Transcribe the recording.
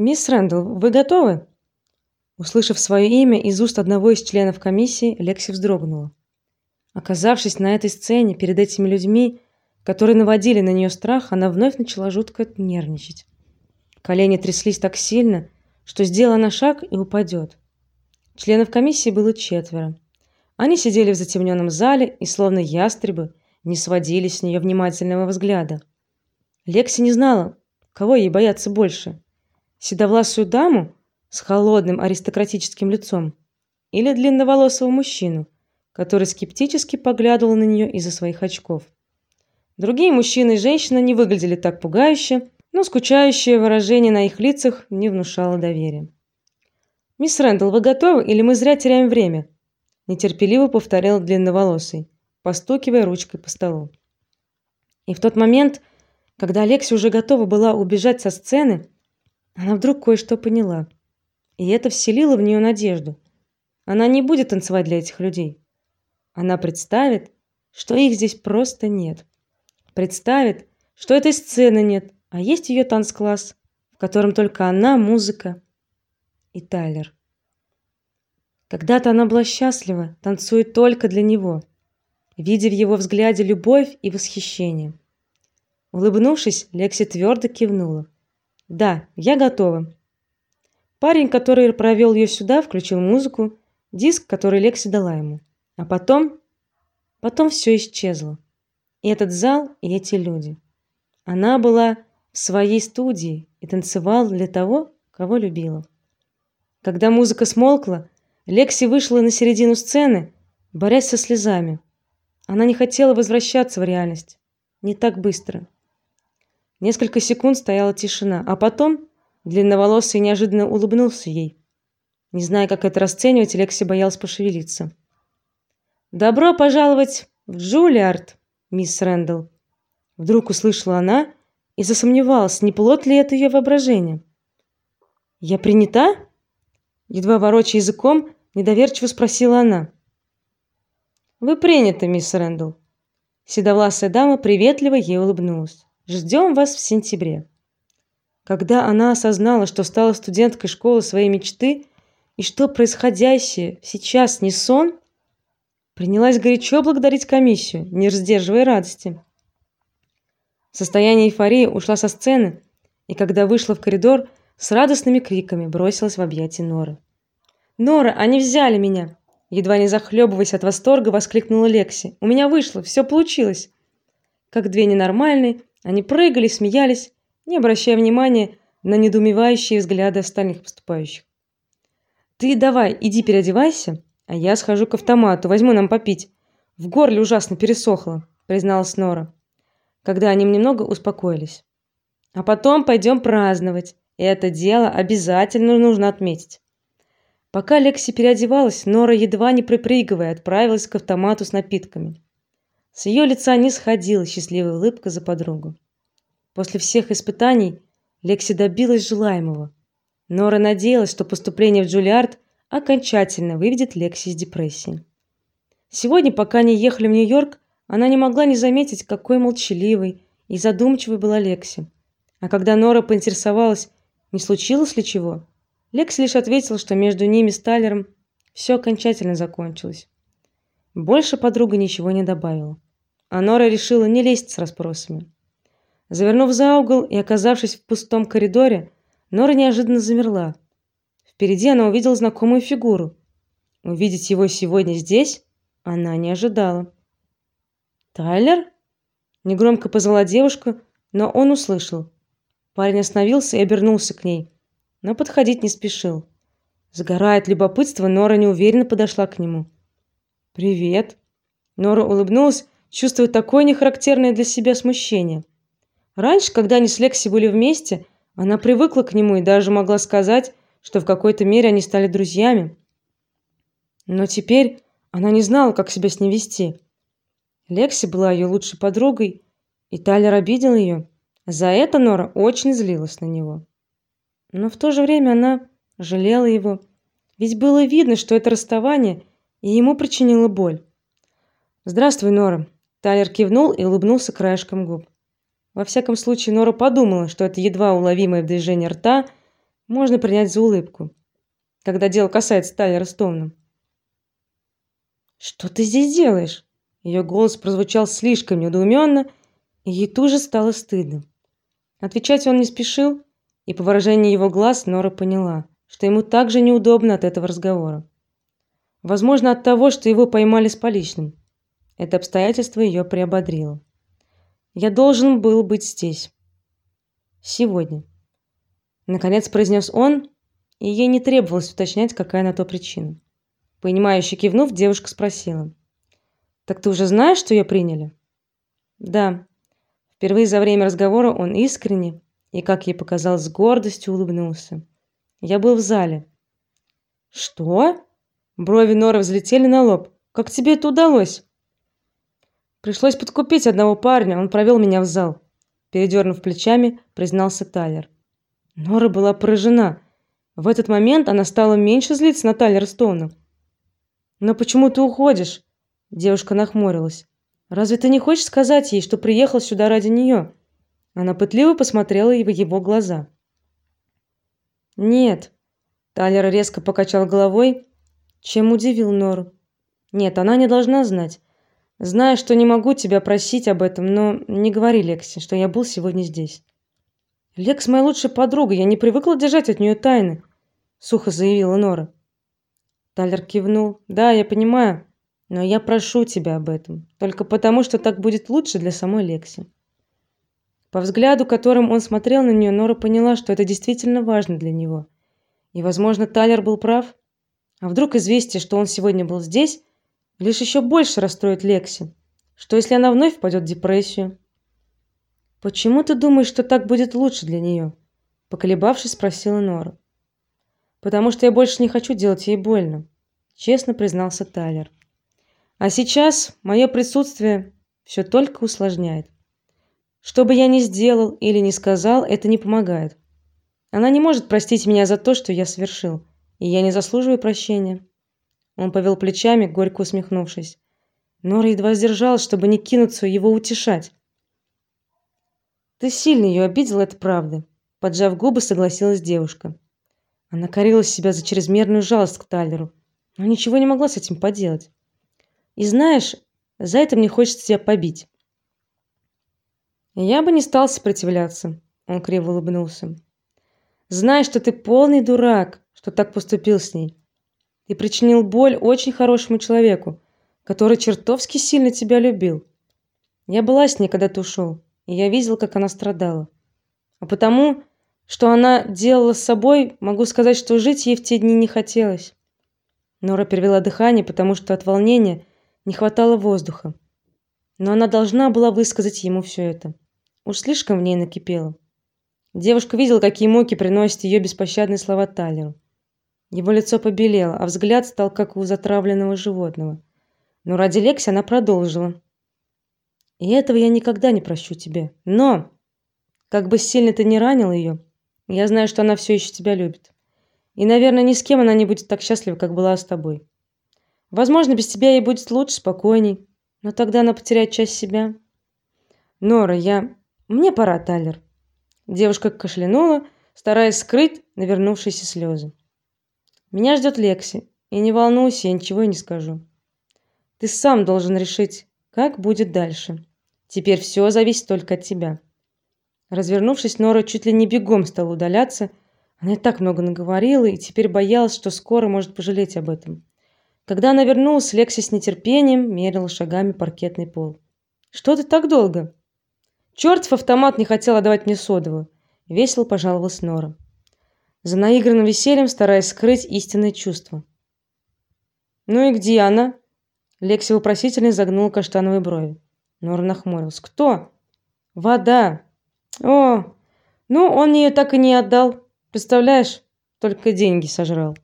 Мисс Рэндалл, вы готовы? Услышав свое имя из уст одного из членов комиссии, Лекси вздрогнула. Оказавшись на этой сцене перед этими людьми, которые наводили на нее страх, она вновь начала жутко нервничать. Колени тряслись так сильно, что сделала на шаг и упадет. Членов комиссии было четверо. Они сидели в затемненном зале и словно ястребы не сводили с нее внимательного взгляда. Лекси не знала, кого ей бояться больше: седовласую даму с холодным аристократическим лицом или длинноволосого мужчину, который скептически поглядывал на нее из-за своих очков. Другие мужчины и женщины не выглядели так пугающе, но скучающее выражение на их лицах не внушало доверия. Мисс Рэндалл, вы готовы или мы зря теряем время? нетерпеливо повторял длинноволосый, постукивая ручкой по столу. И в тот момент, когда Алекси уже готова была убежать со сцены, она вдруг кое-что поняла. И это вселило в нее надежду. Она не будет танцевать для этих людей. Она представит, что их здесь просто нет. Представит, что этой сцены нет, а есть ее танцкласс, в котором только она, музыка и Тайлер. Когда-то она была счастлива, танцуя только для него, видя в его взгляде любовь и восхищение. Улыбнувшись, Лекси твердо кивнула. Да, я готова. Парень, который провел ее сюда, включил музыку, диск, который Лекси дала ему. А потом потом все исчезло. И этот зал, и эти люди. Она была в своей студии и танцевала для того, кого любила. Когда музыка смолкла, Лекси вышла на середину сцены, борясь со слезами. Она не хотела возвращаться в реальность. Не так быстро. Несколько секунд стояла тишина, а потом длинноволосый неожиданно улыбнулся ей. Не зная, как это расценивать, Лекси боялась пошевелиться. Добро пожаловать в Джулиард, мисс Рэндалл. Вдруг услышала она и засомневалась, не плод ли это ее воображение. Я принята? едва ворочая языком, недоверчиво спросила она. Вы приняты, мисс Рэндалл. Седовласая дама приветливо ей улыбнулась. Ждем вас в сентябре. Когда она осознала, что стала студенткой школы своей мечты и что происходящее сейчас не сон, принялась горячо благодарить комиссию, не сдерживая радости. В состоянии эйфории ушла со сцены и когда вышла в коридор, с радостными криками бросилась в объятия Норы. Нора, они взяли меня, едва не захлебываясь от восторга, воскликнула Лекси. У меня вышло, все получилось. Как две ненормальные, они прыгали, смеялись, не обращая внимания на недоумевающие взгляды остальных поступающих. Ты давай, иди переодевайся, а я схожу к автомату, возьму нам попить. В горле ужасно пересохло, призналась Нора, когда они немного успокоились. А потом пойдем праздновать. Это дело обязательно нужно отметить. Пока Лекси переодевалась, Нора едва не припрыгивая отправилась к автомату с напитками. С ее лица не сходила счастливая улыбка за подругу. После всех испытаний Лекси добилась желаемого. Нора надеялась, что поступление в Джулиард окончательно выведет Лекси из депрессии. Сегодня, пока они ехали в Нью-Йорк, она не могла не заметить, какой молчаливой и задумчивой была Лекси. А когда Нора поинтересовалась, не случилось ли чего? Лекс лишь ответил, что между ними с Тайлером все окончательно закончилось. Больше подруга ничего не добавила. А Нора решила не лезть с расспросами. Завернув за угол и оказавшись в пустом коридоре, Нора неожиданно замерла. Впереди она увидела знакомую фигуру. Увидеть его сегодня здесь она не ожидала. Тайлер негромко позвала девушку, но он услышал. Парень остановился и обернулся к ней, но подходить не спешил. Сгорая от любопытства, Нора неуверенно подошла к нему. Привет. Нора улыбнулась, чувствуя такое нехарактерное для себя смущение. Раньше, когда они с Лекси были вместе, она привыкла к нему и даже могла сказать, что в какой-то мере они стали друзьями. Но теперь она не знала, как себя с ней вести. Лекси была ее лучшей подругой, и Тайлер обидел ее. За это Нора очень злилась на него. Но в то же время она жалела его, ведь было видно, что это расставание и ему причинило боль. "Здравствуй, Нора", Тайлер кивнул и улыбнулся краешком губ. Во всяком случае, Нора подумала, что это едва уловимое движение рта можно принять за улыбку, когда дело касается Тайлера Стоуна. Что ты здесь делаешь? Ее голос прозвучал слишком недоуменно, и ей тут же стало стыдно. Отвечать он не спешил, и по выражению его глаз Нора поняла, что ему также неудобно от этого разговора. Возможно, от того, что его поймали с поличным. Это обстоятельство ее приободрило. Я должен был быть здесь сегодня, наконец произнес он, и ей не требовалось уточнять, какая на то причина. Понимающе кивнув, девушка спросила: "Так ты уже знаешь, что ее приняли?" "Да". Впервые за время разговора он искренне и, как ей показалось, с гордостью улыбнулся. "Я был в зале". "Что?" Брови Норы взлетели на лоб. "Как тебе это удалось?" Пришлось подкупить одного парня, он провел меня в зал. Передернув плечами, признался Тайлер. Нора была поражена. В этот момент она стала меньше злиться на Тайлера Стоуна. Но почему ты уходишь? Девушка нахмурилась. Разве ты не хочешь сказать ей, что приехал сюда ради нее?» Она пытливо посмотрела в его глаза. Нет. Тайлер резко покачал головой, чем удивил Нору. Нет, она не должна знать. Знаю, что не могу тебя просить об этом, но не говори Лекси, что я был сегодня здесь. Лекс моя лучшая подруга, я не привыкла держать от нее тайны, сухо заявила Нора. Талер кивнул. Да, я понимаю, но я прошу тебя об этом, только потому, что так будет лучше для самой Лекси. По взгляду, которым он смотрел на нее, Нора поняла, что это действительно важно для него. И, возможно, Талер был прав. А вдруг известие, что он сегодня был здесь, лишь еще больше расстроит Лекси? Что если она вновь впадет в депрессию? Почему ты думаешь, что так будет лучше для нее?» поколебавшись, спросила Нора. Потому что я больше не хочу делать ей больно, честно признался Тайлер. А сейчас мое присутствие все только усложняет. Что бы я ни сделал или не сказал, это не помогает. Она не может простить меня за то, что я совершил, и я не заслуживаю прощения. Он повел плечами, горько усмехнувшись. Нора едва сдержалась, чтобы не кинуться его утешать. Ты сильно ее обидел, это правда, поджав губы, согласилась девушка. Она корила себя за чрезмерную жалость к Тайлеру, но ничего не могла с этим поделать. И знаешь, за это мне хочется тебя побить. Я бы не стал сопротивляться, он криво улыбнулся. Знай, что ты полный дурак, что так поступил с ней. Ты причинил боль очень хорошему человеку, который чертовски сильно тебя любил. Я была с ней, когда ты ушел, и я видел, как она страдала. А потому что она делала с собой, могу сказать, что жить ей в те дни не хотелось. Нора перевела дыхание, потому что от волнения не хватало воздуха. Но она должна была высказать ему все это. Уж слишком в ней накипело. Девушка видела, какие муки приносят ее беспощадные слова Тайлеру. Его лицо побелело, а взгляд стал как у затравленного животного. Но ради Лекси она продолжила: "И этого я никогда не прощу тебе. Но как бы сильно ты ни ранил ее, я знаю, что она все еще тебя любит. И, наверное, ни с кем она не будет так счастлива, как была с тобой. Возможно, без тебя ей будет лучше, спокойней, но тогда она потеряет часть себя. Нора, я мне пора, Тайлер. Девушка кашлянула, стараясь скрыть навернувшиеся слезы. Меня ждет Лекси, и не волнуйся, я ничего не скажу. Ты сам должен решить, как будет дальше. Теперь все зависит только от тебя. Развернувшись, Нора чуть ли не бегом стала удаляться. Она и так много наговорила и теперь боялась, что скоро может пожалеть об этом. Когда она вернулась, Лекси с нетерпением мерила шагами паркетный пол. Что ты так долго? Чертов автомат не хотел отдавать мне содовую, весело пожаловалась Нора. За наигранным весельем стараясь скрыть истинные чувства. Ну и где она? Лекси вопросительно загнула каштановые брови. Нора нахмурилась. Кто? Вода. О, ну он ее так и не отдал. Представляешь, только деньги сожрал.